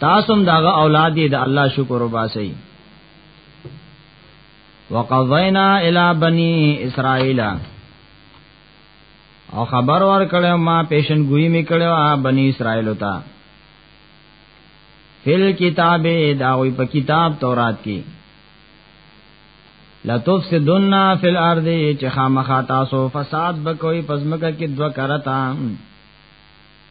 تاسو هم داغه اولاد دي د الله شکر وباسي وقضینا الی بنی اسرائیل او خبر ور کړو ما پیشن گوئی می کړو بنی اسرائیل تا فل کتاب دا وی په کتاب تورات کې لتفسدن فی الارض چې خامخا تاسو فساد بکوي پزمکه کې دوه کرتا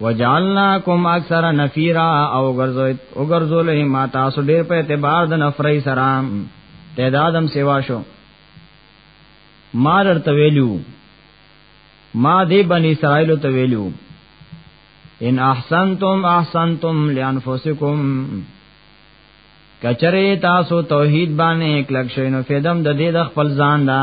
وجعلناکم اکثر نفیرا او ګرځوي او ګرځولې ما تاسو ډېر په اعتبار د نفرای سره تعدادم سیوا شو ما درته ویلو ما دې بنی اسرائیل ته ویلو ان احسنتم احسنتم لانفسکم کچره تاسو توحید باندې کلک شوی نو فیدم د دې د خپل ځان دا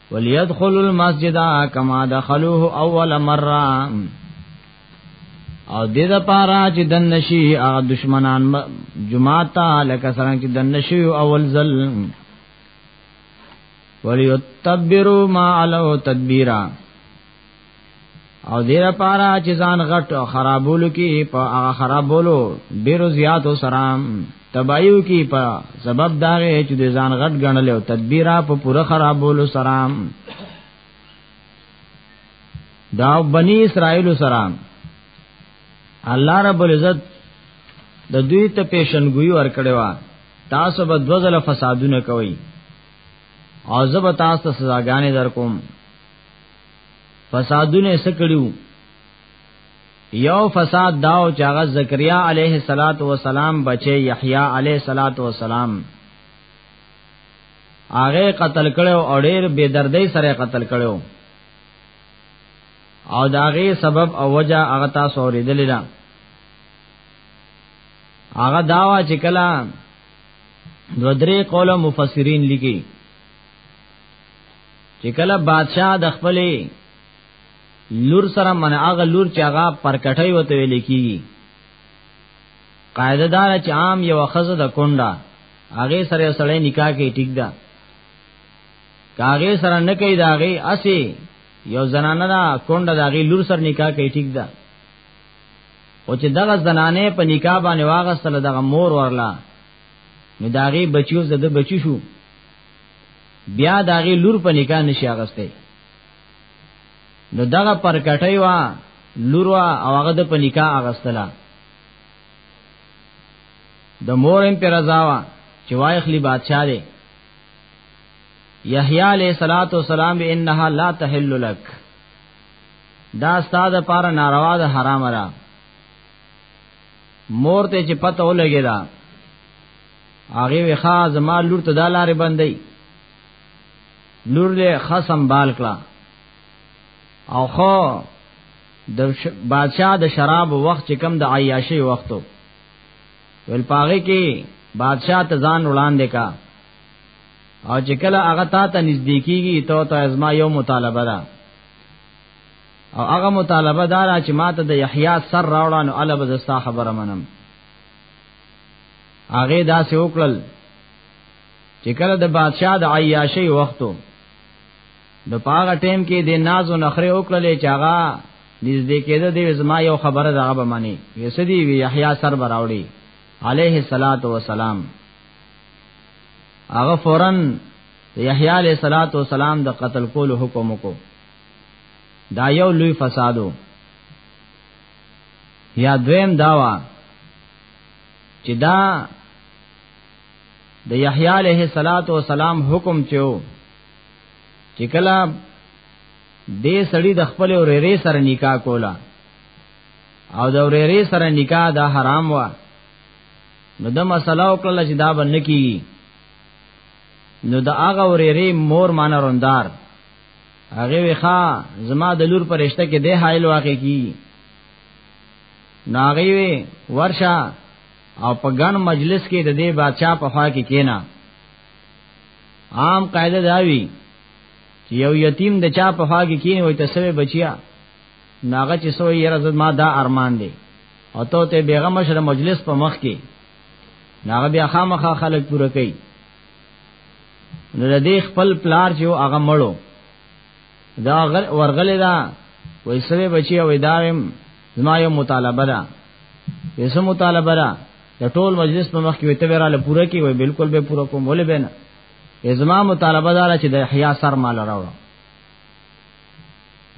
وليدخل المسجد كما دخلوه اول مره او دې د پاره چې د نشي هغه دشمنان جمعه ته لکه څنګه چې د نشي اول ځل وليتبروا ما علو تدبيرا او دیر پارا چې ځان غټ او خرابولو کې په هغه خرابولو ډیرو زیاتو سره تبایو کې په سبب دا چې د ځان غټ غنل او تدبیره په پوره خرابولو سره دا بنی اسرائیل سره الله رب العزت د دوی ته پیشنګوي ور کړی و تاسو به دوزل فسادونه کوي او زه به تاسو ته سزاګانې درکوم فسادونه سکړیو یو فساد داو چې هغه زکریا علیه الصلاۃ والسلام بچي یحیی علیه الصلاۃ والسلام هغه قتل کړو او ډیر بے دردۍ سره قتل کړو او داغه سبب او وجہ هغه تاسو اوریدل نه هغه داوا چې کلا دو درې قوله مفسرین لګي چې کله بادشاہ د خپل لور سره من هغه لور چې هغه پرکټي وته ویل کیږي قاعده دار چې عام یو خزه د کونډه هغه سره سړی نکاح کوي ټیک ده کاغه سره نه کوي داغه اسی یو زنانه دا کونډه داغه لور سره نکاح کوي ټیک ده او چې دغه زنانه په نکاح باندې واغستله دغه مور ورلا نو داغه بچیو زده بچی شو بیا داغي لور په نکاح نشي اغسته نو دغه پر کټي وا لور وا او هغه د په نکاح اغستلا د مور هم پر رضاوا چې وایخلی بادشاہ دی یحیی علیہ الصلات والسلام انها لا تحل لك دا استاد پار ناروا ده حرام را مور ته چې پته ولګی دا هغه وی ښا زما لور ته دا لارې بندي لور له خصم بال کړه او خو د بادشاہ د شراب وخت چې کم د عیاشي وختو ول پاغه کې بادشاہ ته ځان وړاندې کا او چې کله هغه تا ته نږدې کیږي ته ته ازما یو مطالبه ده او هغه مطالبه دار چې ماته د یحیی سر راوړانو الوب زستا خبره منم هغه داسې وکړل چې کله د بادشاہ د عیاشي وختو د پاغه ټیم کې د ناز او نخره وکړلې چې هغه نږدې کېده د زما یو خبره ده به معنی یسدی وی یحیی سر براوړي علیه الصلاۃ والسلام هغه فورا یحیی علیه الصلاۃ والسلام د قتل کولو حکم وکړ دا یو لوی فسادو یا دویم داوا چې دا د یحیی علیه الصلاۃ والسلام حکم چو چې کله دې سړی د خپل ورېرې سره نکاح کولا او د ورېرې سره نکاح دا حرام و نو د مسله وکړه چې دا باندې کیږي نو د هغه ورېرې مور مان روندار هغه وخا زما د لور پرشته کې د حایل واقع کی ناغي وی ورشا او په ګن مجلس کې د دې بادشاہ په خوا کې کینا عام قاعده داوی چې یو یتیم د چا په خوا کې کینی وای ته سوي بچیا ناغه چې سوې یره زد ما دا ارمان دی او ته ته بیغم شر مجلس په مخ کې ناغه بیا خامخا خلک پوره کوي نو د دې خپل پلار چې هغه مړو دا ورغلی دا وای سوي بچي وای دا زما یو مطالبه ده یسه مطالبه ده د ټول مجلس په مخ کې وي ته وراله پوره کی وي بالکل به پوره کوم ولې به نه ازما مطالبه دار چې د احیا سر مال راوړ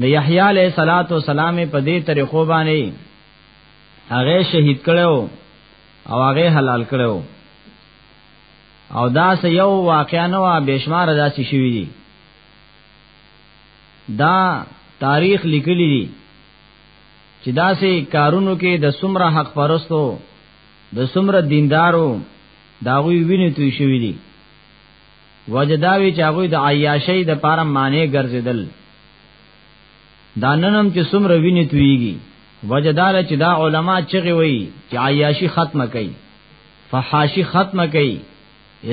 د یحیی علیہ الصلات والسلام په دې طریقو باندې هغه شهید کړو او هغه حلال کړو او دا سه یو واقعا نو بشمار داسې شوی دی دا تاریخ لیکلی دی چې داسې کارونو کې د سمره حق پرستو د سمره دیندارو داوی ویني توی شوی دی وجداوی چې هغه د عیاشی د پاره معنی ګرځیدل دا ننم چې سمره ویني تویږي وجدار چې دا علما چغي وي چې عیاشی ختمه کړي فحاشی ختمه کړي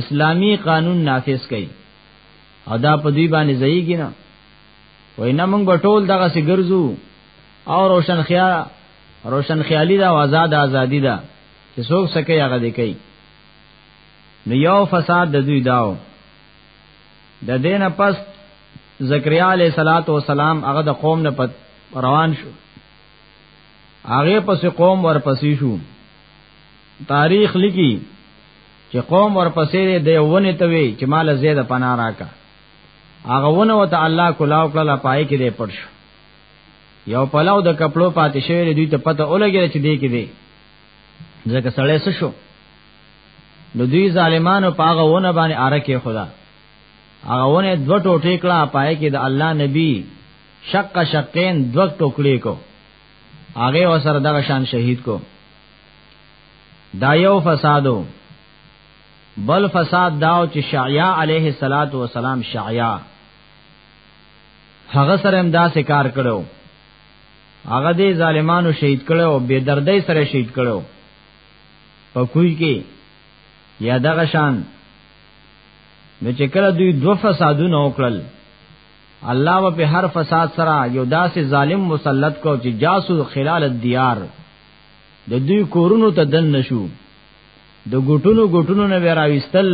اسلامی قانون نافذ کړي او دا په دوی باندې ځایږي نه وای نه موږ به ټول دغه سي ګرځو او روشن خیال روشن خیالي دا آزاد ازادي دا چې څوک سکه هغه دی کوي نو یو فساد د دوی داو د دین پس زکریا علیہ الصلات والسلام هغه د قوم نه پت روان شو هغه پس قوم ورپسې شو تاریخ لکی چې قوم ورپسې دی ونه ته وی چې مال زید پنا راکا هغه ونه وته الله کلاو کلا پای کې دی پړ شو یو پلاو د کپلو پاتې شوی دوی ته پته ولګی چې دی کې دی ځکه سړی څه شو نو دوی ظالمانو پاغه ونه باندې ارکه خدا هغه ونه دو ټوټې کړه پای کې د الله نبی شق شقین دو ټوکړې کو هغه وسره دغه شان شهید کو دا یو فسادو بل فساد داو چې شعیا علیه الصلاۃ والسلام شعیا هغه سره هم دا کار کړو هغه دې ظالمانو شهید کړو بے دردۍ سره شهید کړو په کوی کې یا دغه شان نو چې کله دوی دو فسادونه وکړل الله و په هر فساد سره یو داسې ظالم مسلط کو چې جاسو خلال الدیار د دوی کورونو ته دن نشو د ګټونو ګټونو نه وراويستل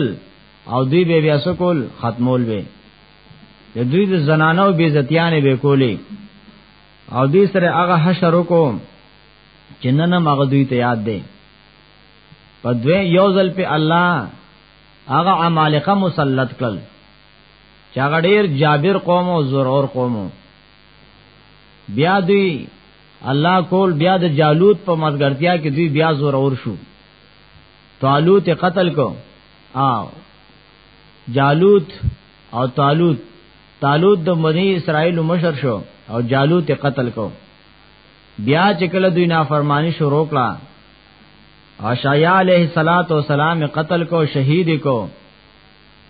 او دوی به بیا سکول ختمول به د دوی د زنانو بیزتیانې به کولې او دې سره هغه حشر کو چې نن هغه دوی ته یاد دی په دوی یو ځل په الله هغه عمالقه مسلط کړل چې هغه ډیر جابر قوم او زورور قوم بیا دوی الله کول بیا د جالوت په مزګرتیا کې دوی بیا زور اور شو طالوت قتل کو او جالوت او طالوت طالوت د بنی اسرائیل مشر شو او جالوت قتل کو بیا چې کله دوی نافرمانی شروع کړه اشعیا علیہ الصلات والسلام قتل کو شهید کو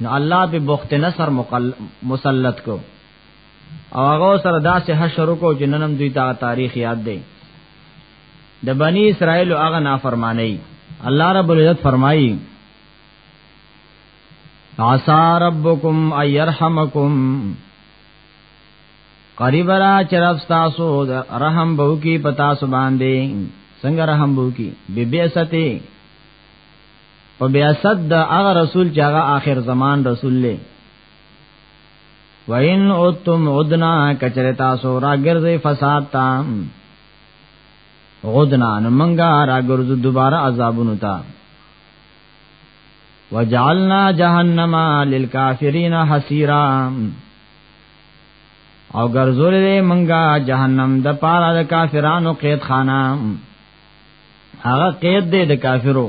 نو الله به بخت نصر مسلط کو او هغه سره داسې حشر کو چې ننم دوی ته تاریخ یاد دی د بنی اسرائیل هغه نافرمانی الله رب العزت فرمایي عسى ربكم ان يرحمكم قریب را چرف تاسو رحم بو کی پتا سو باندې څنګه رحم بو کی بی بی ستی په بیاست د هغه رسول چې هغه آخر زمان رسول له وَإِنْ عُدْتُمْ عُدْنَا کچره تاسو راګرځي فساد تا عُدْنَا نو منګه راګرځو دوباره عذابونو تا وَجَعَلْنَا جَهَنَّمَ لِلْكَافِرِينَ حَسِيرًا او ګرځولې منګه جهنم د پاره د کافرانو قید خانه هغه قید دی د کافرو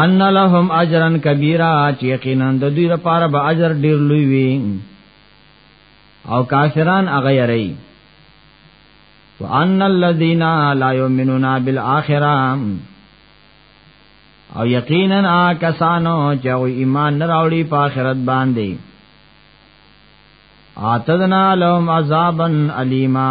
ان لهم اجرا کبیرا چې یقینا د دوی لپاره به اجر ډیر لوی وي او کافران هغه یری وان الذين لا يؤمنون بالاخره او یقینا کسانو چې ایمان نه راوړي په آخرت باندې آتدنا لهم عذابا علیما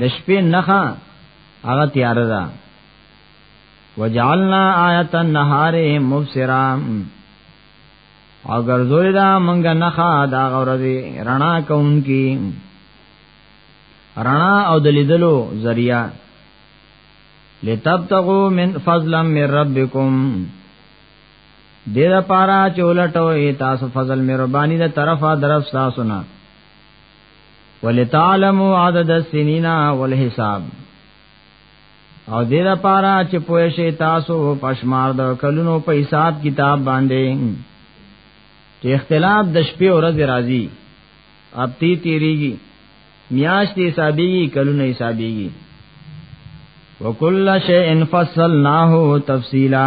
د شپې نخا هغه تیار ده وجعلنا آیت النهار مبصرا او ګرځولې دا مونږه نخا دا غورځي رڼا کوونکی رڼا او د لیدلو ذریعہ لتبتغوا من فضلا من ربکم دې لپاره چې ولټوي تاسو فضل مې ربانی د طرفه درف تاسو نه ولتعلموا عدد السنين والحساب او دې لپاره چې پوه شي تاسو پښمار د کلونو په حساب کتاب باندې چې اختلاف د شپې او ورځې راځي اب تی تیریږي میاشتې حسابيږي کلونه حسابيږي وکل شیء فصلناه تفصیلا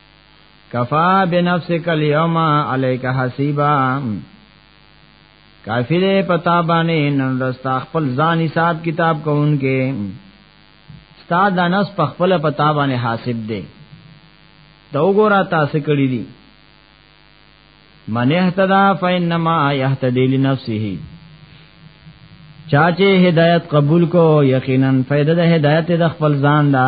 کفا بنفسک اليوم عليك حسيبا کافی دے پتا باندې نن رستا خپل ځان حساب کتاب کوونکې ستا د نس په خپل پتا باندې حاسب دی دا وګوره تاسو کړی دي من اهتدى فانما يهتدي لنفسه چاچه هدایت قبول کو یقینا فائدہ د هدایت د خپل ځان دا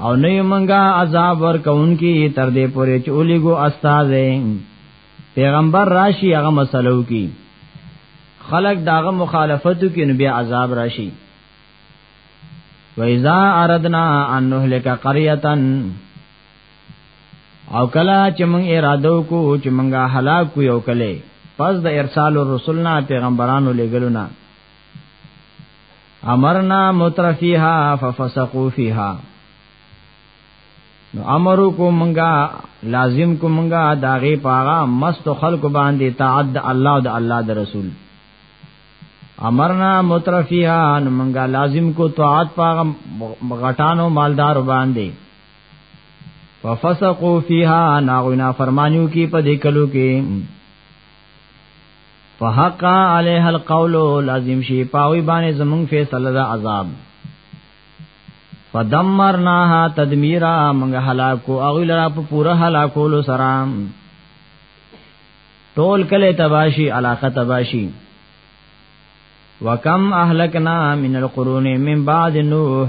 او نه منګه عذاب ورکونکي تر دې پورې چې اولیګو استاد پیغمبر راشي هغه مسلو کی خلق داغه مخالفتو کې نو بیا عذاب راشي وَإِذَا أَرَدْنَا أَن نُهْلِكَ قَرْيَةً او کلا چې موږ اراده کو چې موږ هلاک کو یو کله پس د ارسال الرسلنا پیغمبرانو لګلو نه امرنا مترفیها ففسقوا فیها نو امر کو منګه لازم کو منګه داغه پاغا مست خلق باندې تعد الله د الله د رسول امرنا مترفیها نو منګه لازم کو طاعت پاغا غټانو مالدار باندې وفسقوا فیها ناغنا فرمانیو کی په دې کلو کې فحق علیه القول لازم شي پاوی باندې زمون فیصله د عذاب فدمرناها تدمیرا موږ هلاکو او لرا په پوره هلاکولو سره ټول کله تباشی علاقه تباشی وکم اهلکنا من القرون من بعد نوح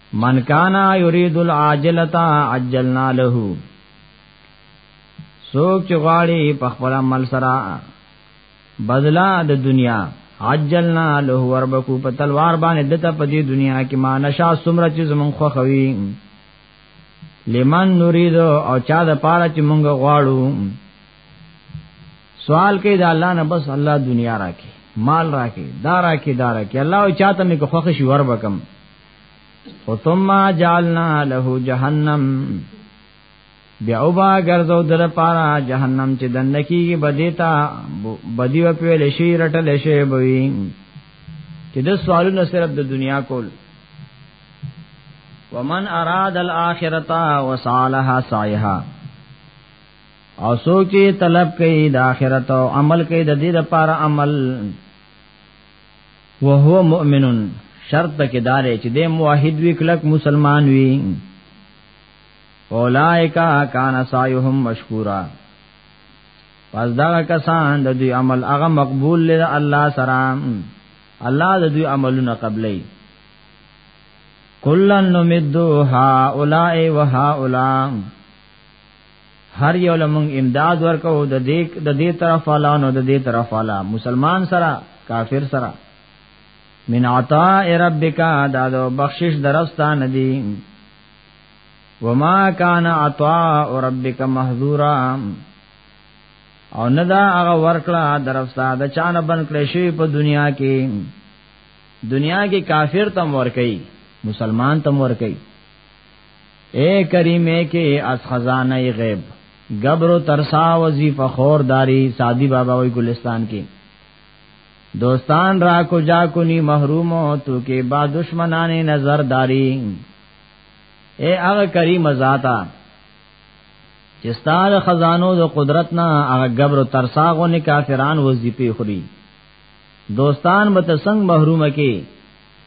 من کانا یرید العاجلتا عجلنا له سوک چې غواړي په خپل عمل سره بدلا د دنیا عجلنا له وربکو په تلوار باندې دته په دې دنیا کې ما نشا سمره چې زمون خو خوي لمن نريد او چا د پاره چې مونږ غواړو سوال کوي دا الله نه بس الله دنیا راکې مال راکې دارا کې دارا کې الله او چاته مې کو خوښ شي وربکم ثم جعلنا له جهنم بیا او با ګرځو در پارا جهنم چې دنه کیږي بدیتا بدی و پیل شي رټل شي بوي چې د سوالونو صرف د دنیا کول ومن اراد الاخرتا وصالها سعيها او سوچي طلب کوي د اخرت او عمل کوي د دې لپاره عمل وهو مؤمن شرط پکې دار چې د موحد وی کلک مسلمان وی اولائکا کان سایهم مشکورا پس دا کسان د دوی عمل هغه مقبول لري الله سره الله د دوی عملونه قبلې کلن نمدو ها اولائے و ها اولائے هر یو لمون امداد ورکو د دې د دې طرف والا نو د دې طرف والا مسلمان سره کافر سره من عطاء ربک دا د بخشش درستا ندی وما کان عطاء ربک محذورا او نه دا هغه ورکړه درستا د چانه بن کړې شی په دنیا کې دنیا کې کافر تم ور کوي مسلمان تم ور کوي اے کریمه کې از خزانه غیب گبرو ترسا وظیفه خورداری سادی بابا وی گلستان کې دوستان را کو جا کو نی محروم تو کې با دشمنان نظر داری اے هغه کریم ذاتا چې ستاره خزانو د قدرت نه هغه غبر او ترساغو نه کافران وظیفه خوري دوستان متسنګ محرومه کې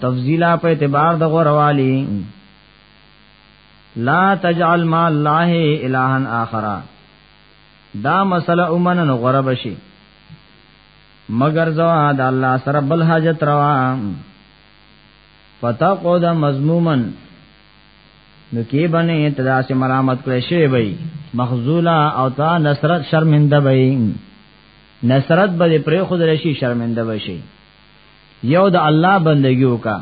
تفضیلا په اعتبار د غوروالی لا تجعل ما الله الها اخر دا مسله اومنن غرب شي مگر زوا د الله سره بل حاجت روا پتا کو دا مضمومن نو کې باندې تدا سي ملامت کړې شي وي مخذولا او تا نصرت شرمنده وي نصرت به پرې خود رشي شرمنده وي یو د الله بندگی وکا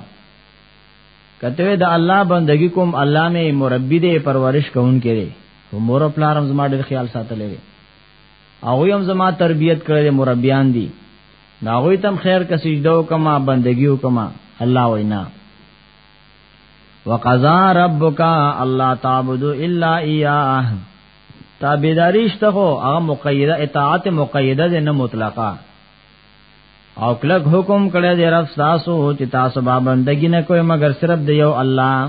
کته د الله بندگی کوم الله می مربی دی پرورش کون کړي خو مور او پلارم زما ډیر خیال ساتلې او هم زما تربیت کړي مربیان دي ناغوی تم خیر کا سجده وکما بندگی وکما الله وینا وقضا ربک الله تعبد الا اياه تابعداریشته هو هغه مقیده اطاعت مقیده نه مطلقه او کلک حکم کړی دی رب تاسو چې تاسو با بندګی نه کوئ مگر صرف دی یو الله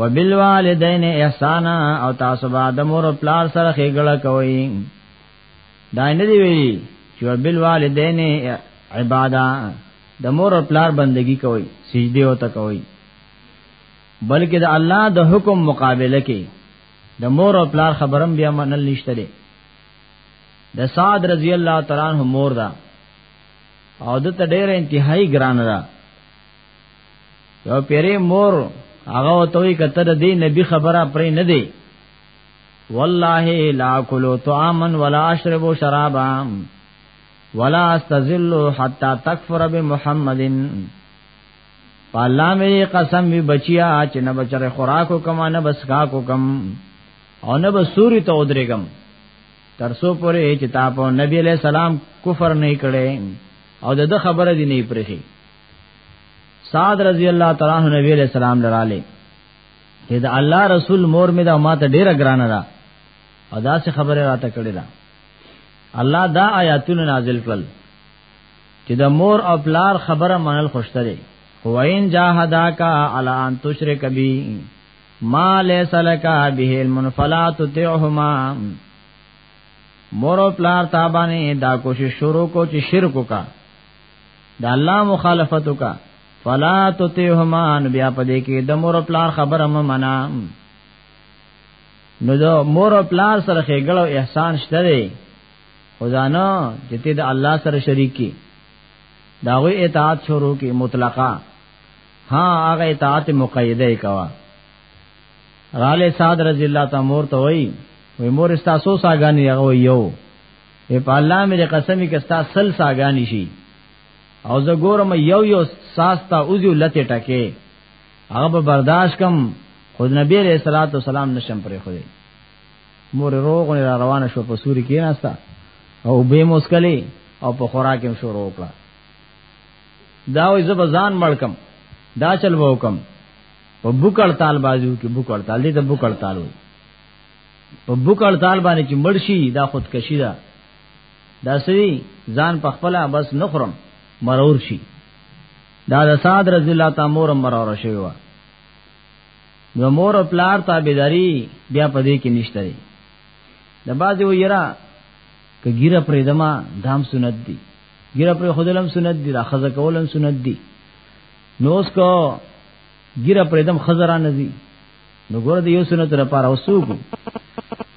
وبالوالدین احسانا او تاسو با د مور او پلار سره خېګړه کوئ دا نه دی وی چې وبالوالدین عبادا د مور او پلار بندگی کوي سجده او ته کوي بلکې د الله د حکم مقابله کې د مور او پلار خبرم بیا منل نشته د سعد رضی الله تعالی عنہ مور دا او د ته ډېر انتهایی ګران ده یو پیری مور هغه وتوی کتر دی نبی خبره پرې نه دی والله لا کلو طعاما ولا اشرب شرابا ولا استذل حتا تکفر بمحمد پالا مې قسم وی بچیا چې نه بچره خوراکو کما نه بسکا کو کم او نه به سوري ته ودرېګم ترسو پورې چې تا په نبی علیہ السلام کفر نه کړي او د خبره دی نه پرخي سعد رضی الله تعالی عنہ نبی علیہ السلام لراله چې دا الله رسول مور می دا ماته ډیره ګرانه ده او دا څه خبره راته کړې ده الله دا آیاتونه نازل کړل چې د مور او پلار خبره منل خوشته دي هو ان جاهداکا علی ان تشرک بی ما ليس لك به علم فلا تطعهما مور پلار تابانه دا کوشش شروع کو چې شرک وکا د الله مخالفت وکا فلا تطعهما بیا پدې کې د مور پلار خبره م منا نو د مور پلار سره خېګړو احسان شته دی خدانا چې ته د الله سره شریک کی داوی اطاعت شروع کی مطلقاً ها هغه اطاعت مقیده کوا راله صاد رضی الله تعالی مور ته وای وی مور استا سو ساګانی هغه یو وی په الله مې قسمی کستا سل ساګانی شي او زه ګورم یو یو ساستا اوزو لته ټکه هغه به برداشت کم خود نبی علیہ الصلوۃ والسلام نشم پرې خو مور روغ را روانه شو په سوري کې ناستا او به مسکلي او په خوراک هم شروع کړه دا وې زب ځان مړکم دا چل وو کم په بوکړ تال بازو کې بوکړ تال دې ته بوکړ تال وې په بوکړ تال باندې چې مرشي دا خودکشي ده دا سری ځان په خپل بس نخرم مرور شي دا د سعد رضی الله تعالی مور مرور شوی و نو مور او پلار تابعداري بیا پدې کې نشته لري د بازي و یرا کګیره پرېدما دام سنت دي ګیره پر خودلم سنت دی دا خزه کولم سنت دی نو اس کو ګیره پر دم خزرا نزی نو ګور دی یو سنت را پاره وسوک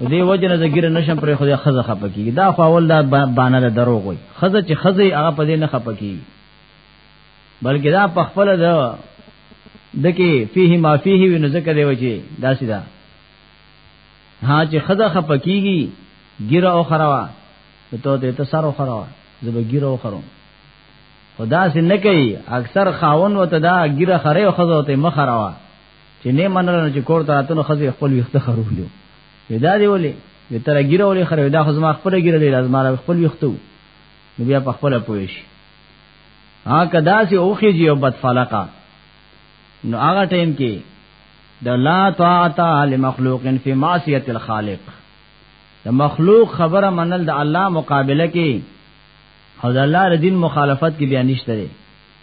دی وجه نه ګیره نشم پر خو خزه خپکی دا خو اول دا بانه ده درو وي خزه چې خزه هغه په دې نه خپکی بلکې دا په خپل ده دکی فيه ما فيه وینو ذکر دی وجه دا سیدا ها چې خزه خپکیږي ګیره او خروا ته ته ته سر خورا زبګیره وخرم خدا سي نه کوي اکثر خاون وته دا ګیره خره او خزو ته مخراوا چې نه منل چې کور ته راتنو خزي خپل وخت خرولو ودا دی ولې وی تر ګیره ولې خره دا خو زما خپل ګیره دی لازم را خپل وختو نو بیا په خپل پوي شي ها کدا سي اوخي جی او بد فلقا نو هغه ټیم کې د لا طاعت لمخلوق فی معصیت الخالق د مخلوق خبره منل د الله مقابله کې او د الله د دین مخالفت کې بیا نشته دی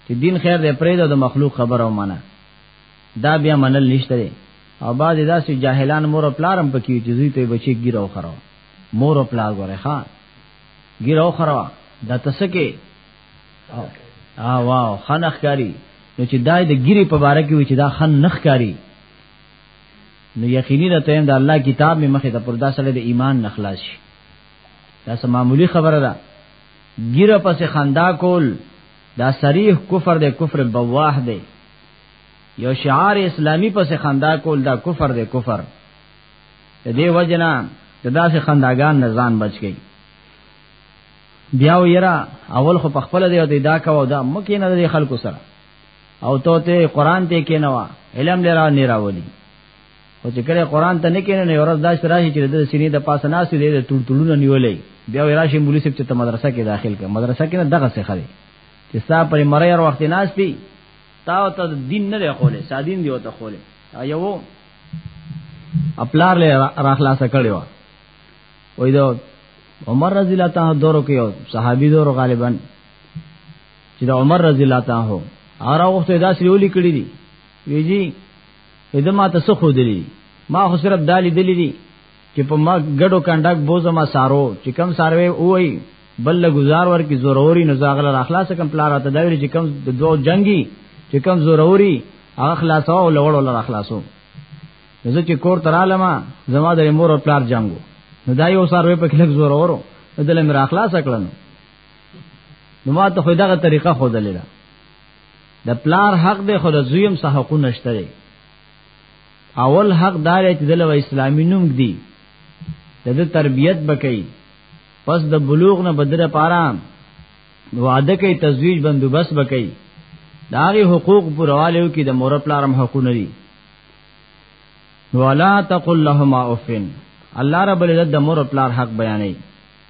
چې دین خیر دی پرې د مخلوق خبره ومنه دا بیا منل نشته دی او بعد دا چې جاهلان مور او پلارم پکې چې دوی ته بچي ګیرو خرو مور او پلار غره ها ګیرو خرو دا تسکه او واو خنخ کاری نو چې دای د ګیری په باره کې و چې دا خن نخ کاری نو یقیني ده ته د الله کتاب می مخه ته پر دا سره د ایمان نخلاص شي دا سم معمولی خبره ده ګیره پس خندا کول دا صریح کفر ده کفر بواح ده یو شعار اسلامی پس خندا کول دا کفر ده کفر د دې وجنا د داسې خنداګان نه ځان بچ گئی بیا ویرا اول خو په خپل دی او دا کاو دا مکه نه د خلکو سره او ته ته قران ته کې نو علم لرا نه راولي او چې کله قران ته نه کینې نه ورځ داش راشي چې د سینې د پاسه ناس دی د ټولټولونه نیولې بیا راشي مولوی صاحب چې ته مدرسه کې داخل کړه مدرسه کې نه دغه څه خري چې ستا پر مړی هر وخت ناس پی تا ته دین نه دی خولې سادین دی وته خولې یو خپلار له راخلاص کړو وای دا عمر رضی الله تعالی دورو کې صحابي دورو غالبا چې د عمر رضی الله تعالی عنہ هغه وخت دا سری ولي کړی دي ویجی اده ما ته څه خو دلی ما خو صرف دالی دلی دي چې په ما ګډو کنډک بوزه ما سارو چې کم ساروي وای بل گزار ور کی ضروري نه زاغل را خلاص کم پلا راته دا ویل چې کم د دوه جنگي چې کم ضروري هغه خلاصو او لوړ ول را خلاصو زه چې کور ترالم زما د مور او پلار جنگو نو دا یو ساروي په کلک زور اورو دلته مې را خلاص کړنو نو ما ته خو دغه طریقه خو دلیلا د پلار حق دی خو د زویم سه حق نشته دی اول حق دار چې د اسلامي نوم دی د تربیت بکئی پس د بلوغ نه بدره پارام وعده کوي تزویج بندوبست بکئی داغه حقوق پروالیو کې د مور پلارم حقونه دي ولا تقل لهما اوفن الله رب العزت د مور پلار حق بیانوي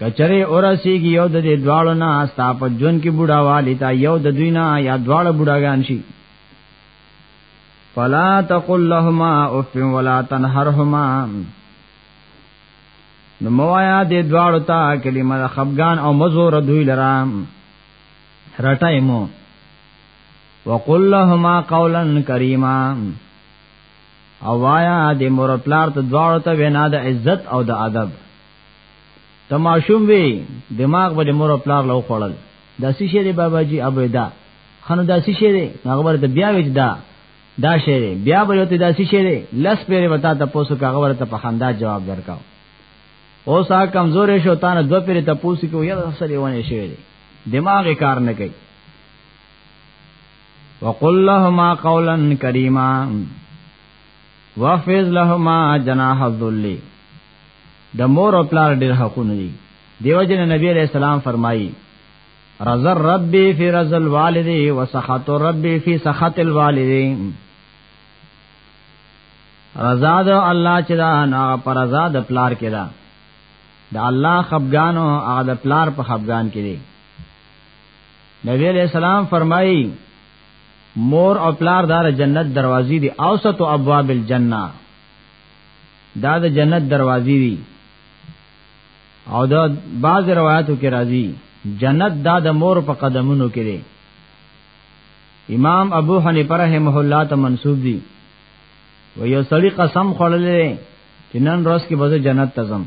کچره اورسیږي یو د دې دواړو نه استا په جون کې بوډا والی تا یو د دوی نه یا دواړه بوډاګان شي فلا تقل لهما اف ولا تنهرهما نو موایا دې دواړو ته کلمه د خفغان او مزور دوی لرام رټای مو وقل لهما قولا کریما او وایا دې مور پلار ته دواړو ته وینا د عزت او د ادب ته ماشوم وی دماغ به مور او پلار لو خړل دا سی شری بابا جی ابدا خنو دا سی شری هغه ورته بیا وی دا دا شری بیا به ته دا سی شری لس پیره وتا ته پوسو هغه ورته په خندا جواب درکاو او سا کمزورې شو تانه دو پیره ته پوسو کو یره سره ونه شری دماغ کار نه کوي وقل لهما قولا کریما واخفض لهما جناح الذل د مور او پلار ډیر حقونه دي دیو جن نبی علیہ السلام فرمایي رضا ربی فی رضا الوالد و سخط ربی فی سخط الوالد رضا د الله چې دا نه پر رضا د پلار کې دا د الله خفګانو هغه د پلار په خفګان کې دی نبی علیہ السلام فرمایي مور او پلار دار جنت دروازې دي اوسط او ابواب الجنه دا د جنت دروازې دي او دا بعض روایتو کې راځي جنت دا د مور په قدمونو کې دی امام ابو حنیفه رحمه الله ته منسوب دي و یو سړی قسم خړلې چې نن ورځ کې به جنت ته ځم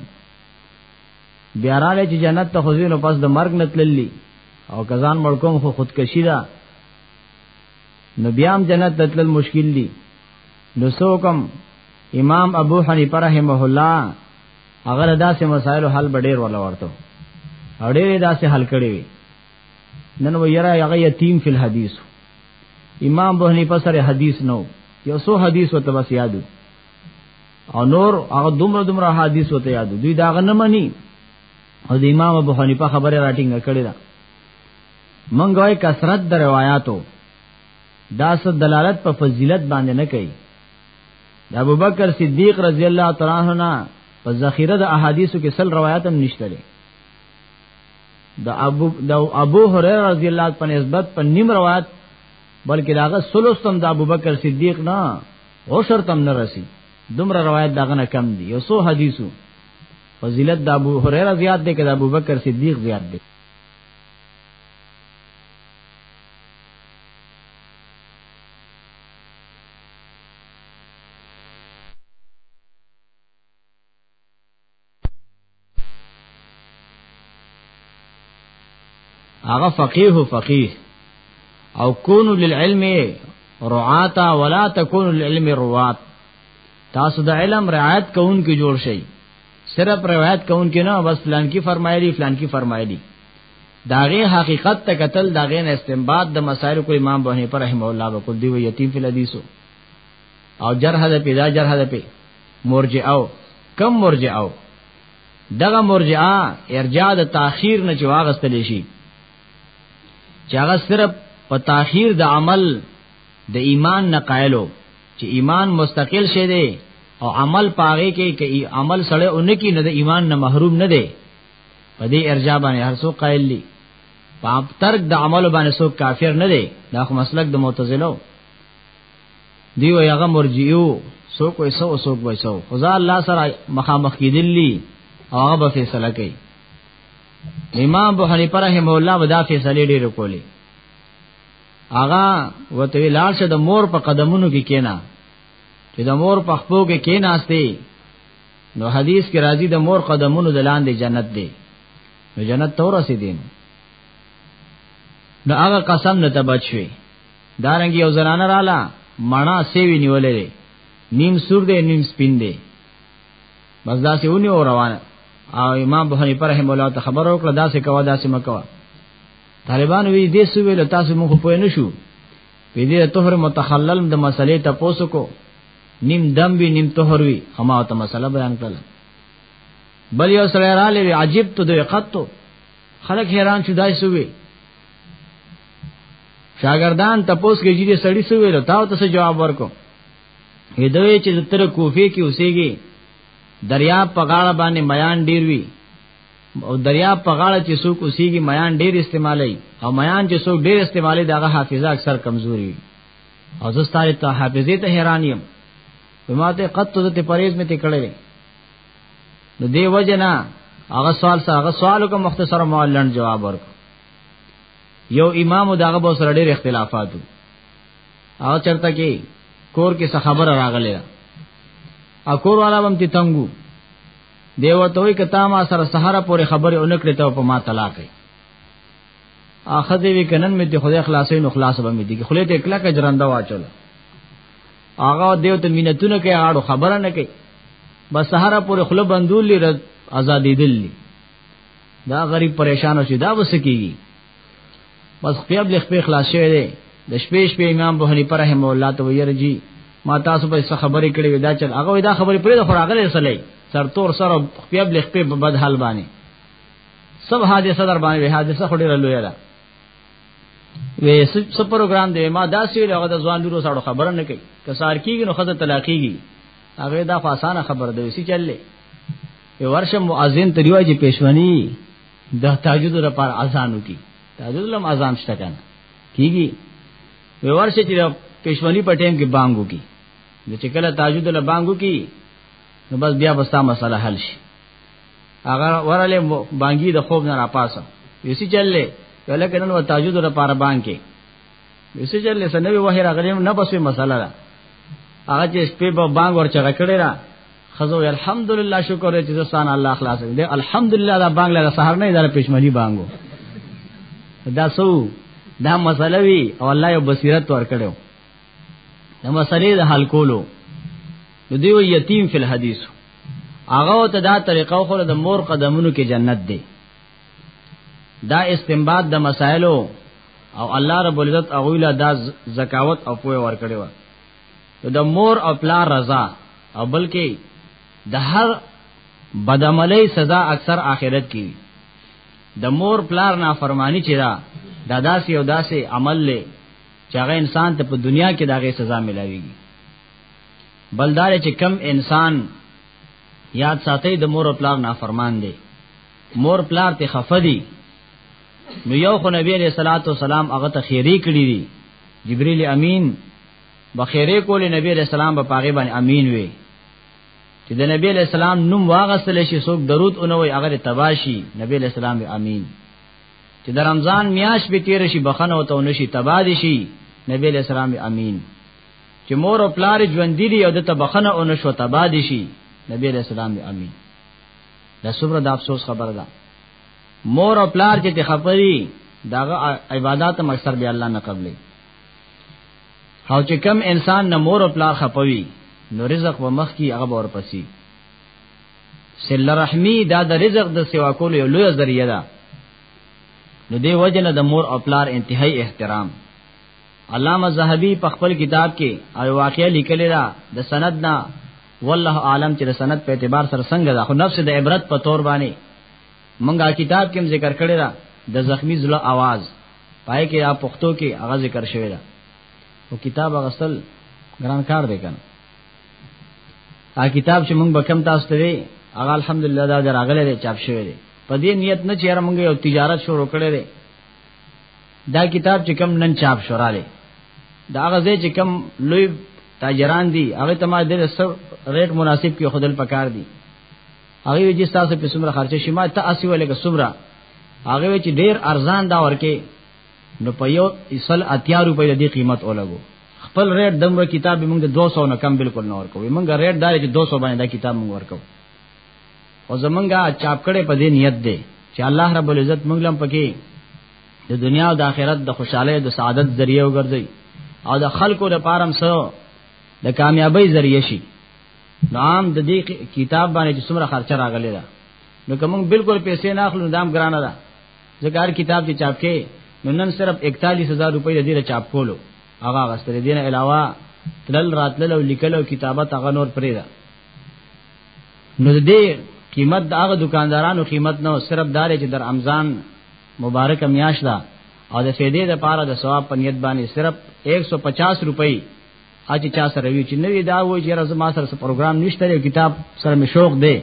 بیا را لې چې جنت ته خوځي نو پس د مرګ نه تللی او کزان مړکوم خو خودکشي ده نو بیا هم جنت ته تلل مشکل دي نو سوکم امام ابو حنیفه رحمه الله هغه داسې مسائل حل بډیر ولا ورته او ډیر داسې حل کړی وي نن و یرا هغه یتیم فی الحدیث امام ابو حنیفه سره حدیث نو یو سو حدیث وته بس یادو او نور هغه دومره دومره حدیث وته یادو دوی دا غنه مني او د امام ابو حنیفه خبره راټینګ کړی دا مونږ وايي کثرت د روایتو دا څه دلالت په فضیلت باندې نه کوي د ابوبکر صدیق رضی الله تعالی عنہ نه په ذخیره د احادیثو کې سل روایت هم نشته لري د ابو د ابو هريره رضی الله عنه په نسبت په نیم روایت بلکې داغه سلوستم د ابوبکر صدیق نه او شرط هم نه رسی دومره روایت داغه نه کم دی یو سو حدیثو فضیلت د ابو هريره زیات دی کړه ابو بکر صدیق زیات دی هغه فقيه فقيه او كونوا للعلم رعاتا ولا تكونوا للعلم روات تاسو د علم رعایت کوونکې جوړ شئ صرف روایت کوونکې نه بس فلان کی فرمایلی فلان کی فرمایلی داغه حقیقت ته قتل داغه نه استنباط د مسائل کو امام بهنی پر رحم الله وکړ دی و یتیم فی الحدیثو او جرح ده پی دا جرح ده پی مرجعو کم مرجعو دغه مرجعه ارجاع د تاخير نه چې واغستل شي چې هغه صرف په تاخير د عمل د ایمان نه قائلو چې ایمان مستقل شه دی او عمل پاره کې کې عمل سره اونکی نه د ایمان نه محروم نه دی په دې ارجاع باندې هر څو قائل دي په ترک د عمل باندې څوک کافر نه دی دا خو مسلک د معتزله دیو یغه مرجئو سو کوئی سو سو کوئی سو خدا الله سره مخامخ کیدلی او هغه به فیصله کوي امام ابو حنیفه رحم الله ودا فیصله ډیر کولی آغا وته لار شه د مور په قدمونو کې کینا چې د مور په خپو کې کیناسته نو حدیث کې راځي د مور قدمونو د لاندې جنت دی نو جنت تور سي دین نو هغه قسم نه تبچوي دارنګ یو زنانه رااله مانا سیوی نیولې نیم سور دی نیم سپین دی بس دا سی ونی او روانه او امام بخاری پر رحم الله ته خبر او کړه دا سی کوا دا سی مکوا طالبان وی دې سوې له تاسو مخ په نه شو په دې طهر متخلل د مسلې ته پوسو کو نیم دم وی نیم طهر وی اما ته مسله بیان کړل بل یو سره را لوي عجیب ته دوی قطو خلک حیران شو دای سوې شاګردان تپوس کې جدي سړی سو ویلو تاو ته جواب ورکو هدوی چې تر کوفه کې اوسېږي دریا په غاړه باندې میان ډیر وی او دریا په غاړه چې څوک اوسېږي میان ډیر استعمالي او میان چې څوک ډیر استعمالي دغه حافظه اکثر کمزوري وي او زه ستاره ته حافظه ته حیران یم ما ته قط ته پرېز مې تکړه نو دی وجنا هغه سوال سره هغه سوال کوم مختصر مولن جواب ورکړ یو امام دغه به سره ډېر اختلافات او چرته کې کور کې څه خبره راغلی ده او کور والا هم تی تنګو دیو ته وی کته ما سره سهار پورې خبره اونکړې ته په ما طلاق یې اخذ وی کنن مې ته خدای خلاصې نو خلاص به مې دي خلې ته اکلا کې جراندا واچول هغه دیو ته مينتونه کوي هاړو خبره نه کوي بس سهار پورې خله بندول لري ازادې دلی دا غریب پریشان شي دا وس کیږي بس خپل بل خپل خلاص شوی دی د شپې شپې امام ابو حنیفه رحم الله ته ویرجی ما تاسو به څه خبرې کړې ودا چل هغه دا خبرې پرې د خراغله رسلې سرتور سره خپل بل خپل په بد حال باندې سب حادثه در باندې حادثه خوري رلوې ده وې څه پروګرام دی ما دا سی لغه د ځوان لورو سره خبره نه کوي کسار کیږي نو خزه طلاقيږي هغه دا خاصانه خبر دی سی چللې په ورشه مؤذن ته دیوای چې پښونی د تهجد لپاره اذان وکي تهجد لم اذان شته کنه کیږي په ورشه چې پښونی په ټیم کې بانګ وکي د چې کله تهجد له بانګ وکي نو بس بیا بستا مسله حل شي اگر ورله بانګي د خوب نه راپاسه یسی چللې ولکه نن و تهجد لپاره بانګ کې یسی چللې سنوي وه راغلم نه بسې مسله را هغه چې په بانګ ورچا کړی را خزو الحمدلله شکر چې زسان الله خلاص دې الحمدلله دا بانګ له سحر نه اداره پښمنی بانګو دا سو دا مسله وی او الله یو بصیرت ور کړو دا مسلې د حل کولو نو دیو یتیم فی الحدیث هغه ته دا طریقه خو د مور قدمونو کې جنت دی دا استنباط د مسائلو او الله رب العزت اغویلا دا زکاوت او پوهه ور کړو نو د مور او پلار رضا او بلکې د هر بدعملی سزا اکثر آخرت کې د مور پلار نافرمانی چې دا د داسې او داسې عمل له چې هغه انسان ته په دنیا کې دغه سزا ملاويږي بلدار چې کم انسان یاد ساتي د مور او پلار نافرمان دي مور پلار ته خفدي نو یو خو نبی علیہ الصلوۃ والسلام هغه ته خیری کړی دي جبريل امين بخیره کول نبی علیہ السلام په پاغه باندې امين وي چې د نبی علیہ السلام نوم واغسل شي څوک درود اونوي هغه تباشي نبی علیہ السلام به امين چې د رمضان میاش به تیر شي بخنه او ته نشي تباد شي نبی علیہ السلام به امين چې مور او پلار ژوند دي او د تبخنه او نشو تباد شي نبی علیہ السلام به امين دا صبر د افسوس خبره ده مور او پلار چې ته خپوي داغه عبادت هم اکثر بیا الله نه قبلې او چې کم انسان نه مور او پلار خپوي نو رزق و مخ کی هغه ور پسی سل رحمی دا د رزق د سوا کول یو لوی ذریعہ ده نو دی وجنه د مور او پلار انتهائی احترام علامه زهبی په خپل کتاب کې او واقعیا لیکل را د سند نه والله عالم چې د سند په اعتبار سره څنګه ده خو نفس د عبرت په تور باندې منګه کتاب کې ذکر کړی دا د زخمی زله आवाज پای کې یا پښتو کې هغه ذکر شوی دا او کتاب غسل ګران کار دی کنه ا کتاب چې موږ بکم تاسو ته هغه الحمدلله دا راغله دی چاپ شوی دی په دې نیت نه چیرې موږ یو تجارت شروع کړی دی دا کتاب چې کم نن چاپ شوراله دا هغه ځای چې کم لوی تاجران دي هغه ته ما دې سر ریټ مناسب کې خودل پکار دي هغه وی چې تاسو په سمره خرچه شي ما ته اسی ولګه سمره هغه وی چې ډیر ارزان دا ورکه نو په یو اصل اتیا روپۍ د قیمت اولګو خپل ریټ دمر کتاب موږ د 200 نه کم بالکل نه ورکو موږ ریټ دار چې 200 باندې دا کتاب موږ ورکو او زمونږه چاپ کړي په دې نیت دی چې الله رب العزت موږ لم پکې د دنیا او د آخرت د خوشاله د سعادت ذریعہ وګرځي او د خلکو لپاره هم سره د کامیابی ذریعہ شي نام د دې کتاب باندې چې څومره خرچه راغلی ده نو کوم بالکل پیسې نه اخلو دام ګرانه ده ځکه هر کتاب چې چاپ کې نو نن صرف 41000 روپۍ د دې چاپ کولو هغه غستل دي نه علاوه تلل راتلل او لیکل او کتابت هغه نور پرې ده نو د دې قیمت د هغه دکاندارانو قیمت نه صرف دار چې در رمضان مبارک میاش ده او د فیدې د پاره د ثواب پنیت باندې صرف 150 روپۍ اج چا سره وی چې نوې دا و چې راز ما سره څه پروګرام نشته لري کتاب سره مې شوق دی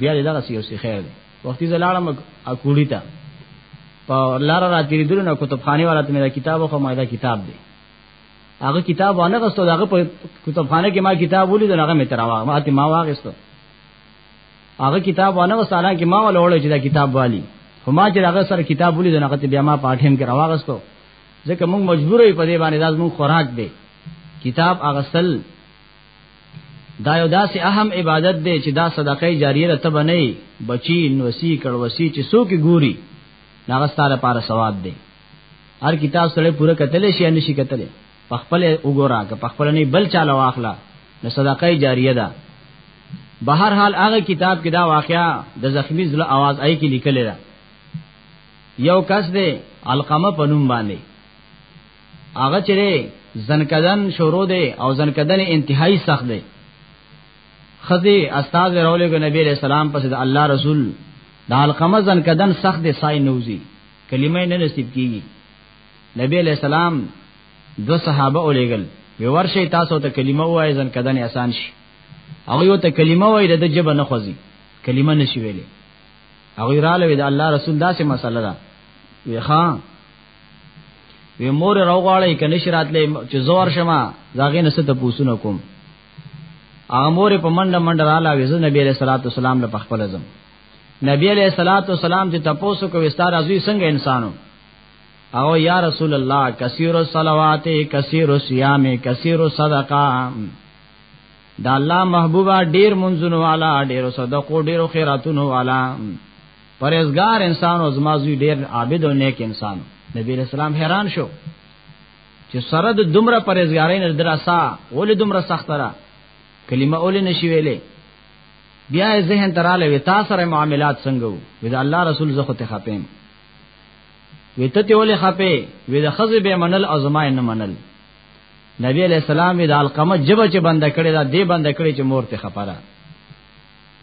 بیا دې دا سیو سی خیر دی وختي زلاړم اکوړی تا په لار را تیرې دل نه کتابخانه والا ته مې دا کتاب خو ما دا کتاب دی هغه کتاب ونه غستو داغه په کتابخانه کې ما کتاب ولید هغه مې تراوا ما ته ما واغستو هغه کتاب ونه وساله کې ما ولول چې دا کتاب والی هما چې هغه سره کتاب ولید هغه ته بیا ما پاټیم کې راوغستو ځکه موږ مجبور یې په دې باندې دا موږ خوراک دی کتاب اغسل دا یو داسې اهم عبادت دی چې دا صدقه جاریه ده تب نه بچی نوسی کړوسی چې څوک ګوري هغه ستاره لپاره ثواب دی هر کتاب سره پوره کتل شي ان شي کتل په خپل وګورا که په خپل نه بل چاله واخلا نو صدقه جاریه ده بهر حال هغه کتاب کې دا واقعا د زخمی زله आवाज آی کې لیکل ده یو کس دی القمه په نوم باندې هغه چې زنکدن شروع دی او زنکدن انتهایی سخت دی خزی استاد راولې کو نبی رسول الله پس د الله رسول د القمه زنکدن سخت دی سای نوزی کلمه نه نصیب کیږي نبی علیہ السلام دو صحابه اولېګل وی ورشي تاسو ته کلمه وایي ځن کدن آسان شي هغه یو ته کلمه وایي د جبه نه خوځي کلمه نشي ویلې هغه را لوي د الله رسول داسې مسله ده وی خان وی مور راوغړی کنه شرات لې چې زور شمه زاغې نه ست پوسونه کوم هغه مور په منډه منډه را لاوي زنه نبی عليه الصلاه والسلام له پخپل ځم نبی عليه الصلاه والسلام چې تاسو کو وستار ازوي څنګه انسانو او یا رسول الله کثیر الصلوات کثیر الصيام کثیر الصدقه دا الله محبوبا ډیر منځونو والا ډیر صدقو ډیر خیراتونو والا پرهیزګار انسان او زمازوی ډیر عابد او نیک انسان نبی رسول الله حیران شو چې سره د دومره پرهیزګارۍ نه دراسا ولې دومره سخت را کلمه ولې نشي ویلې بیا ذهن تراله وی تا سره معاملات څنګه وو وی دا الله رسول زه خو ته خپم وی ته ته ولې خپې وی د خزې به منل او زما نه منل نبی علیہ السلام د القمه جبه چې بنده کړی دا دی بنده کړی چې مور ته خپره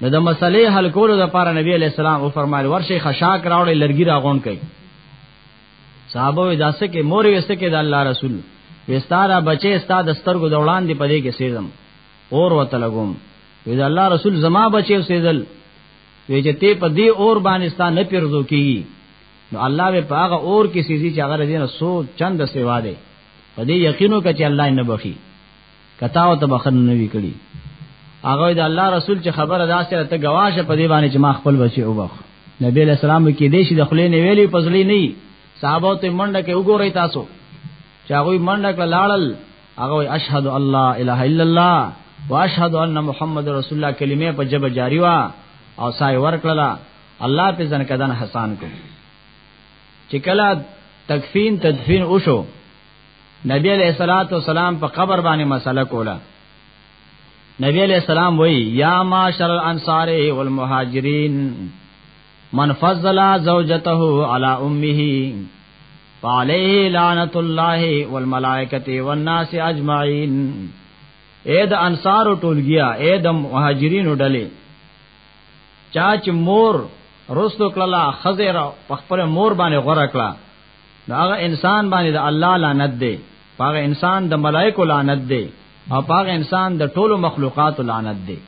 نو د مسلې حل کولو لپاره نبی علیہ السلام او فرمایل ورشه خشاک راوړې لرګي راغون کړي صحابه وې داسه کې مور یې وسته کې د الله رسول وستاره بچي استاد سترګو د وړاندې پدې کې سیدم اور وته لګوم وې د الله رسول زما بچي سیدل وې چې ته په دې اور باندې ستانه پیرزو کیږي نو الله به پاغه اور کې سيزي چې هغه دینه سو چند سیوا دی په دې یقینو کې چې الله نه بخي کتا او ته بخن نه وی کړی هغه د الله رسول چې خبره دا سره ته گواشه په دې باندې چې ما خپل بچي وبخ نبی له سلام کې دې شي د خلې نه ویلي پزلی نه صحابه ته منډه کې وګورئ تاسو چې هغه منډه کړه لاړل هغه اشهد الله اله الا الله واشهد ان محمد رسول الله کلمه په جبه جاری وا او سای ورکړه الله په ځن کدن حسان کو چې کله تکفین تدفین وشو نبی علیہ الصلوۃ والسلام په قبر باندې مسله کوله نبی علیہ السلام وی یا معاشر الانصار والمهاجرین من فضل زوجته علی امه فعليه لعنت الله والملائکه والناس اجمعین اے د انصار ټولګیا اے د مهاجرینو ډلې چا چې مور رستو کړلا خزر په خپل مور باندې غره کړه نو هغه انسان باندې د الله لعنت دی هغه انسان د ملائکو لعنت دی او هغه انسان د ټولو مخلوقات لعنت دی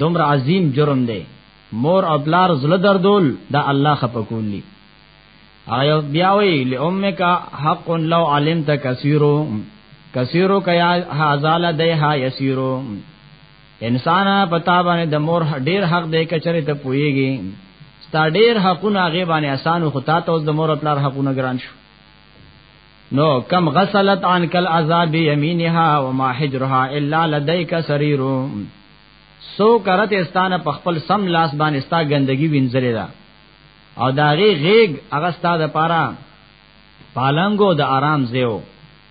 دومره عظیم جرم دی مور او بلار زله دردول دا الله خپکولی آیا بیاوی لامک حق لو علمت کثیرو کثیرو کیا هاذال دیها یسیرو انسان په تا باندې د مور ډیر حق دی کچره ته پويږي ستا ډیر حقونه هغه باندې اسانو خو تا ته اوس د مور خپل حقونه ګران شو نو کم غسلت عن کل عذاب یمینها وما حجرها الا لدیک سریر سو کرت استانه په خپل سم لاس باندې ستا ګندګي وینځلې ده او داغه غیګ هغه ستا د پاره پالنګو د آرام زیو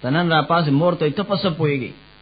تنن را پاس مور ته تپسه پويږي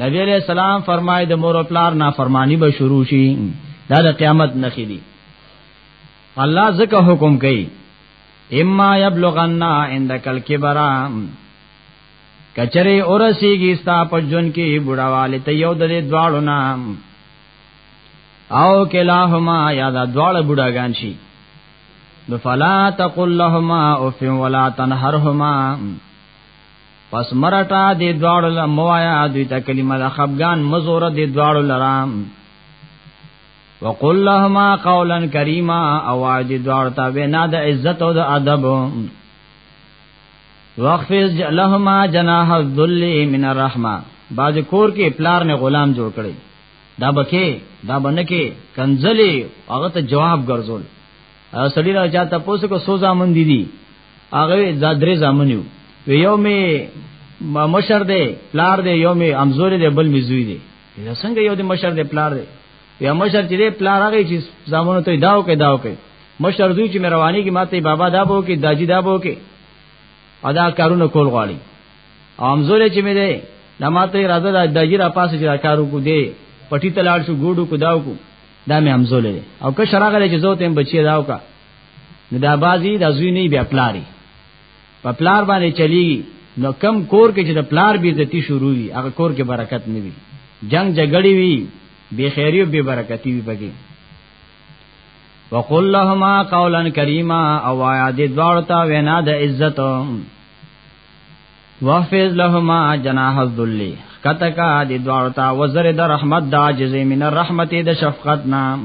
نبی علیہ السلام فرمای د مور او پلار نافرمانی به شروع شي دا د قیامت نخې دي الله زکه حکم کوي اما یبلغن عندک الکبر کچره اورسیږي ستا په جون کې بډاواله ته یو د دې دواړو نام او کلاهما یا دا دواړه بډاګان شي نو فلا تقل لهما اوف ولا تنهرهما پس مرټا دې دواړو له موایا دوی ته کلمه د خفغان مزور دې دواړو لرام وقل لهما قولا کریما او دې دواړو ته وینا د عزت او د ادب واخفض لهما جناح الذل من الرحمه باز کور کې پلار نه غلام جوړ کړي دا بکې دا بنکې کنزلې هغه ته جواب ګرځول سړی را چاته پوسو کو سوزا مندي دي هغه دا درې زامنیو وی یو می مشر دی پلار دی یو می امزور دی بل می زوی دی دا څنګه یو دی مشر دی پلار دی یا مشر چې دی پلار هغه چې زامنو ته داو کې داو کې مشر دوی چې مروانی کې ماته بابا دا بو کې داجی دا بو کې ادا کارونه کول غواړي امزور چې می دی دا ماته راځه دا داجی را پاسه چې دا کارو کو دی پټی تلاړ شو ګوډو کو داو کو دا می امزور دی او که شراغله چې زو تم بچی داو کا نو دا بازی د زوی نه بیا پلاری په پلار باندې چلیږي نو کم کور کې چې د پلار بی عزتی شروع وي هغه کور کې برکت نه وي جنگ جګړې وي بے خیری او بے برکتی وي پکې وقل لهما قولا کریما او آیا دې دواړو ته وینا د عزت واحفظ لهما جناح الذل کته کا دې دواړو ته وزر د رحمت د عاجز من الرحمت د شفقت نام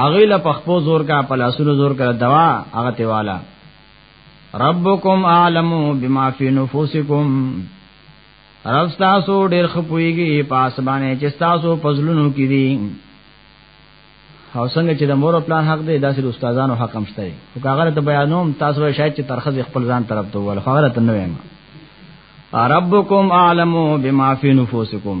هغه له پخپو زور کا په لاسونو زور کړه دوا هغه تیواله ربکم عالم بما فی نفوسکم رب تاسو ډیر خپویږي پاس باندې چې تاسو پزلونو کې دي او څنګه چې د مور پلان حق دی داسې د استادانو حق هم شته خو هغه ته بیانوم تاسو به شاید چې ترخص خپل ځان طرف ته ول خبره ته نه وایم ربکم عالم بما فی نفوسکم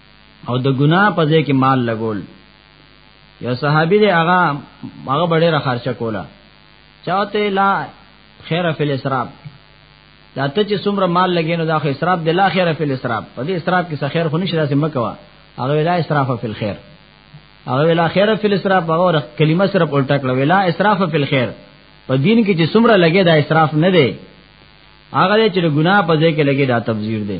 او د ګناه په ځای کې مال لګول یو صحابي دی هغه هغه ډېره خرچه کوله چاته لا خیر فی الاسراف دا ته چې څومره مال لګې نو دا خو اسراف دی لا خیر فی الاسراف په دې اسراف کې څه خیر خو نشي راځي مکوا هغه ویلا اسراف فی الخير هغه ویلا خیر فی الاسراف هغه کلمه سره الټا کړه ویلا اسراف فی الخير په دین کې چې څومره لګې دا اسراف نه دی هغه چې ګناه په ځای کې لګې دا تبذیر دی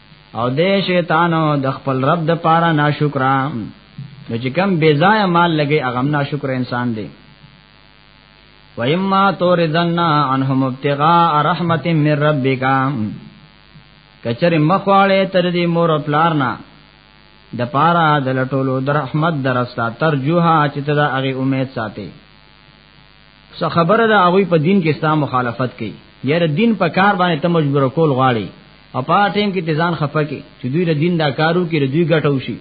او دې شیطانو د خپل رب د پاره ناشکرا نو چې کم بے ځای مال لګي هغه ناشکر انسان دی و اما توردنا عنهم ابتغاء رحمت من ربک کچره مخواله تر دې مور او پلار نه د پارا د لټولو د رحمت درستا ترجوها چې ته د هغه امید ساتي څه خبره ده هغه په دین کې ستا مخالفت کوي یاره دین په کار باندې ته مجبور کول غواړي او په ټیم کې تزان خفه کې چې دوی د دین دا کارو کې دوی ګټو شي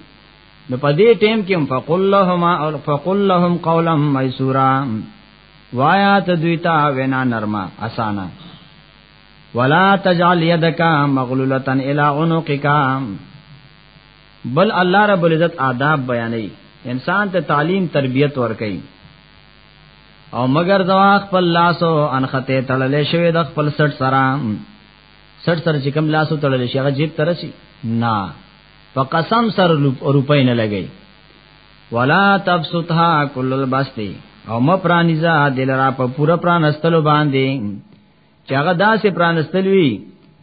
نو په دې ټیم کې فقل لهم او فقل لهم قولا ميسورا وایا ته دوی ته وینا نرمه اسانه ولا تجعل يدك مغلوله الى عنقك بل الله رب العزت آداب بیانې انسان ته تعلیم تربیت ورکړي او مگر دوا خپل لاسو انخته تړلې شوی د خپل سټ سره سټ سره چې کوم لاسو تړلې شي هغه جیب ترسي نه په قسم سره روپۍ نه لګي ولا تبسطها کل البستی او م پرانیزا دل را په پورا پرانستلو باندې چې هغه داسې پرانستلوي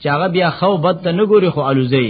چې هغه بیا خو بد ته نه ګوري خو الوزي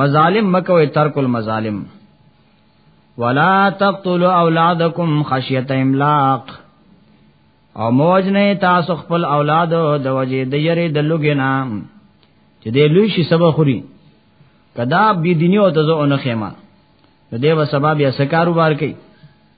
مظالم مکوې ترک المظالم ولا تقتلوا اولادکم خشیت املاق او موج نه تاسو خپل اولاد د وجې د یری د لوګې نام چې د لوی شي سبا خوري کدا بی دیني او تزو نه خېما نو دیو سبب یا سکارو بار کوي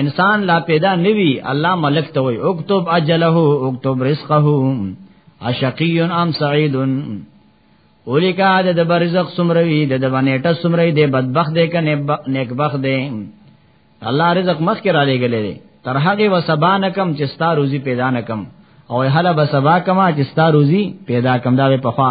انسان لا پیدا نوی الله ملک ته وي اكتب اجله اكتب رزقه اشقي ام سعيد اولیکا د د برزق سمروي د د بنیټه سمروي د بدبخت دی کنه نیک بخت دی الله رزق مخ کې را لګلې دی تر هغه و سبا نه کم چې ستا روزي پیدا نه کم او هله به سبا کما چې ستا روزي پیدا کم دا په خوا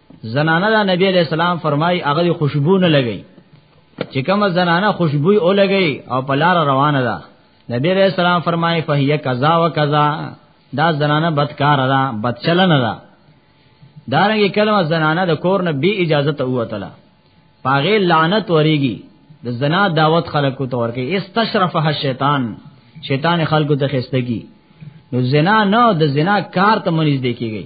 زنانه دا نبی علیہ السلام فرمای هغه خوشبو نه لګی چې کومه زنانه خوشبو او لګی او په لار روانه ده نبی علیہ السلام فرمای فهیه قضا و قضا دا زنانه بدکار ده بدچلن ده دارنګه کلمه زنانه د کور نه بی اجازه ته وتله پاغه لعنت وریږي د زنا دعوت خلکو ته ورکه استشرفه الشیطان شیطان خلکو ته خستګي نو زنا نه د زنا کار ته منځ دی کیږي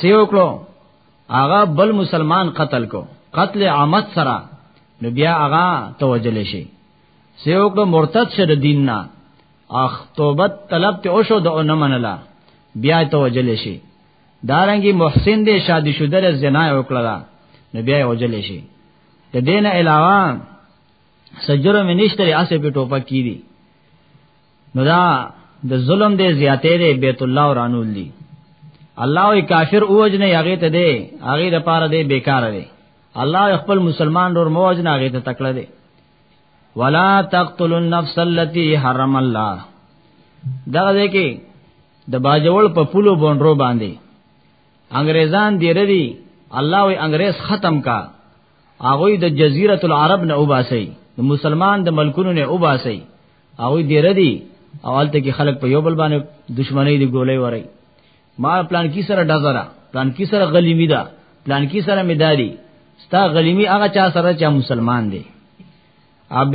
سیو کړو هغه بل مسلمان قتل کو قتل عامت سره نو بیا هغه توجل شي سیو کړو مرتد شه د دین نه اخ توبت طلب ته او شو د نه منله بیا توجل شي دارنګي محسن دې شادي شوده له زنا وکړه نو بیا وجل شي د دین علاوه سجره منشتره اسه په ټوپه کیدی نو دا د ظلم دی زیاتې دی بیت الله ورانول دی الله وی کافر اوجنه هغه ته دی هغه د پاره دی بیکاره دی الله خپل مسلمان ور موجنه هغه ته تکړه دی ولا تقتل النفس التي حرم الله دا دی کې د باجوړ په پولو بونډرو باندې انګريزان دی ردی الله وی انګريز ختم کا هغه د جزيره العرب نه وباسي د مسلمان د ملکونو نه وباسي او دې ردی او الته کې خلک په یو بل باندې دشمنی دی ګولې وری ما پلان کی سره ډزرا پلان کی سره غلیمی دا پلان کی سره مداری ستا غلیمی هغه چا سره چې مسلمان دی اب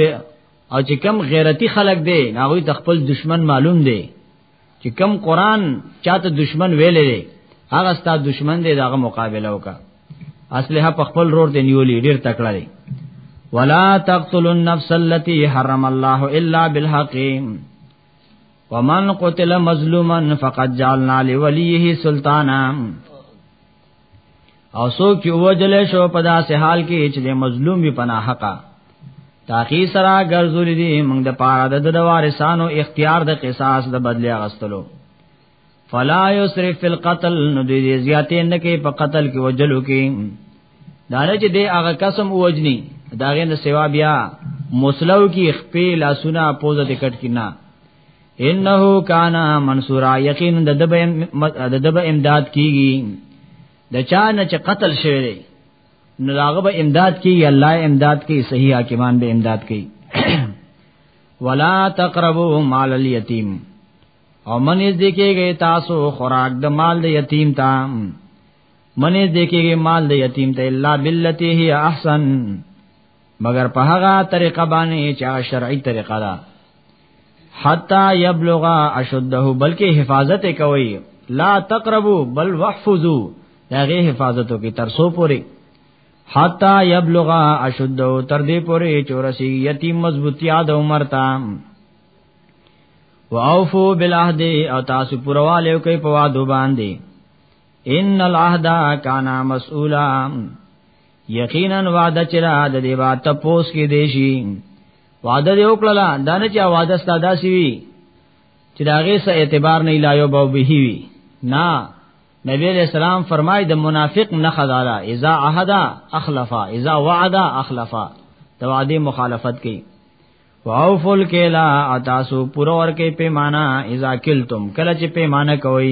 او چې کم غیرتی خلک دی هغه د خپل دشمن معلوم دی چې کم قران چاته دشمن ویلې دی هغه ستا دشمن دی داغه مقابله وکا اصله په خپل رور دی نیولې ډیر تکړه دی ولا تقتل النفس التي حرم الله الا بالحق ومن قتل مظلوما فقد جعلنا لوليه سلطانا او سو کې وجل شو په داسې حال کې چې د مظلوم به پناه حقا تاخی سرا ګرځول دي موږ د پاره د د وارثانو اختیار د قصاص د بدلی غستلو فلا یسرف فی القتل نو دې زیاتې نه کې په قتل کې وجلو کې دا نه چې دې هغه قسم وجني داغه نه سوا بیا مسلو کې خپې لاسونه پوزه د کټ کې نه انه کان منصورا یقین د دب د دب امداد کیږي د چا نه چې قتل شوی دی نو داغه به امداد کیږي الله امداد کوي صحیح حاکمان به امداد کوي ولا تقربوا مال الیتیم او منځ دې کېږي تاسو خوراک د مال د یتیم ته منځ دې کېږي مال د یتیم ته الا باللتی هی احسن مگر په هغه طریقه باندې چې هغه شرعي طریقه ده حتا یبلغ اشده بلکې حفاظت کوي لا تقربو بل واحفظو داغه حفاظت کوي تر سو پوري حتا یبلغ اشده تر دې پوري چورسي یتیم مضبوطی د عمر تام واوفو بالعهد او تاسو پرواله کوي په وادو باندې ان العهد کان مسئولا یقینا وعده چې را د دې با تپوس کې دی شي وعده دې وکړه دا نه چې وعده ستاده سی وی چې داغه سه اعتبار نه لایو به به وی نه نبی علیہ السلام فرمای د منافق نه خدارا اذا عهد اخلفا اذا وعد اخلفا دا وعده مخالفت کوي واوفو الکیلا اتاسو پورا ورکه پیمانه اذا کلتم کله چې پیمانه کوي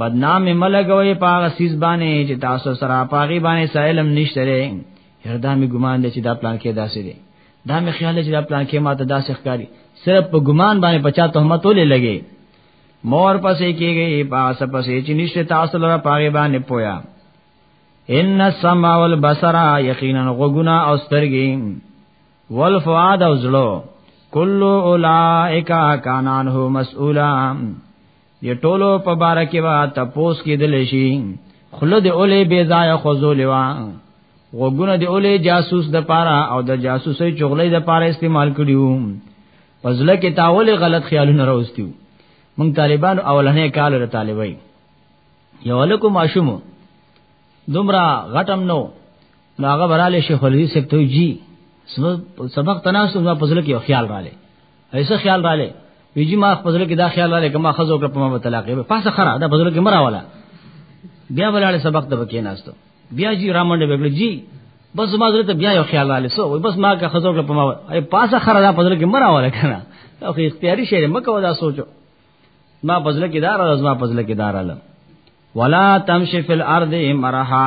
بدنام ملګوي پاغه سیس باندې چې تاسو سره پاغي باندې سائلم نشته لري هردا می ګمان دي چې دا پلان کې داسې دي دا می خیال چې دا پلان کې ماته داسې ښکاری صرف په ګمان باندې پچا تهمت ولې لګي مور پسې کېږي پاس پسې چې نشته تاسو لره پاغي باندې پویا ان السمع والبصر یقینا غوګنا او سترګې والفؤاد او زړه کل اولائک کانانه مسئولان دی ټولو په بار کې وا تپوس کې دل شي خله د اولې بے ځای خزول وا وګونه د اولې جاسوس د پاره او د جاسوسي چغلې د پاره استعمال کړیو پزله کې تاول غلط خیالونه راوستیو مونږ طالبان اولنې کال ر طالبای یو لکو ماشوم دومره غټم نو ناغه براله شیخ الحدیث سکتوی جی سبق تناسب په پزله کې خیال رااله ایسه خیال رااله ویجی ما په ځل کې دا خیال رااله کما خزو کړ په ما طلاق به پاسه خره دا په ځل کې مرا والا بیا ولاړ سبق ته کې ناستو بیا جی رامنډ وګړي جی بس ما زړه ته بیا یو خیال رااله سو بس ما کا خزو کړ په ما ای پاسه خره دا په ځل کې مرا والا کنه او اختیاري شی مکه ودا سوچو ما په ځل کې دار او ما په ځل کې دار علم ولا تمشي في الارض مرحا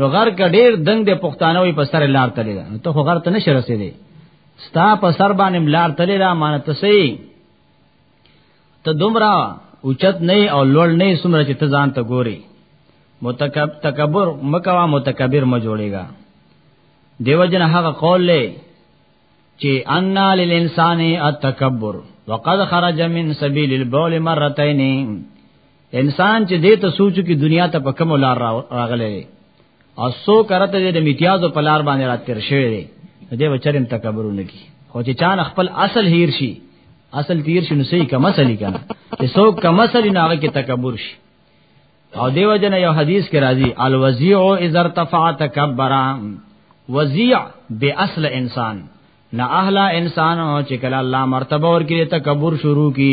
نو غر کا ډیر دنګ د پښتانه وي په سر لار تللی دا ته خو غر ته نشه رسیدې ستا په سر باندې لار تللی دا مان ته سي ته دومره اوچت نه او لوړ نه سمره چې ته ځان ته ګوري متکب تکبر مکوا متکبر م جوړېګا دیو جن هغه قول له چې ان للانسان التکبر وقد خرج من سبيل البول مرتين انسان چې دې ته سوچو کې دنیا ته په کوم لار راغلی او سو کرته دې د میتیازو په لار باندې راتیر شوی دی دې وچرم تکبرونه کی خو چې چان خپل اصل هیر شي اصل تیر شي نو صحیح کما سلی کنه چې سو کما سلی نه هغه کې تکبر شي او دیو جن یو حدیث کې راځي الوزیع اذا ارتفع تکبر وزیع به اصل انسان نه اهلا انسان چې کله الله مرتبه ورکړي تکبر شروع کی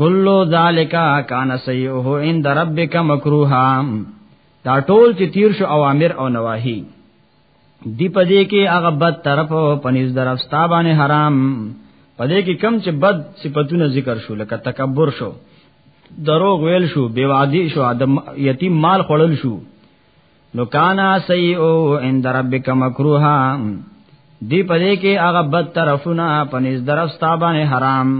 کلو ذالک کان سیئه عند ربک مکروها دا ټول چې تیر شو اوامر او نواهی دی پدې کې هغه بد طرف پنځ درف ستا باندې حرام پدې کې کم چې بد صفاتونه ذکر شو لکه تکبر شو دروغ ویل شو بیوادی شو ادم یتیم مال خړل شو نو کانا سیئو عند ربک مکروها دی پدې کې هغه بد طرفونه پنځ درف ستا باندې حرام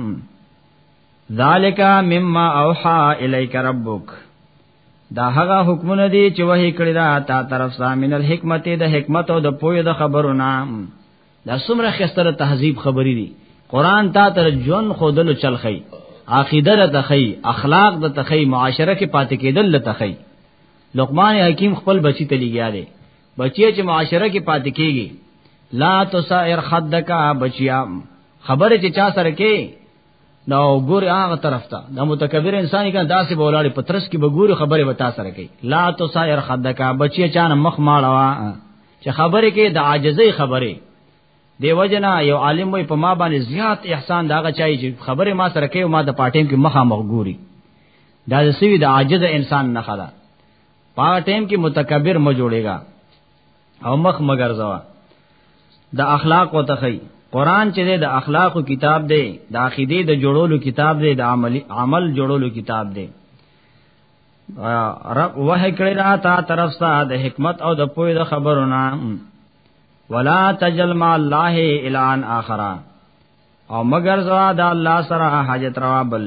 ذالک مما اوحا الیک ربک دا هغه حکمونه دي چې وਹੀ کړی دا تا طرف سامن الحکمت د حکمت او د پوهې د خبرو نام دا څومره خستره تهذیب خبرې دي قران تا تر جون خودل چلخی عقیده د تخی اخلاق د تخی معاشره کې پاتې کېدل د تخی لقمان حکیم خپل بچی ته لګیا دی بچی چې معاشره کې پاتې کېږي لا تسائر خدک بچیا خبره چې چا سره کې نو ګوري هغه طرف ته د متکبر انسان کله داسې بولاړي پترس کې بګوري خبره وتا سره کوي لا تو سایر خدکا بچی چانه مخ ماړوا چې خبره کې د عاجزۍ خبره دی وجنا یو عالم وي په ما باندې زیات احسان داغه چای چې خبره ما سره کوي ما د پاټیم کې مخه مخ ګوري دا د سوي د عاجز انسان نه خلا پاټیم کې متکبر مو جوړيږي او مخ مگر زوا د اخلاق او تخی قران چې د اخلاقو کتاب دی د عقیده د جوړولو کتاب دی د عمل عمل جوړولو کتاب دی رب وه کړی را تا طرف سره د حکمت او د پوی د خبرونه ولا تجل ما الله الان اخرا او مگر زوا د الله سره حاجت روا بل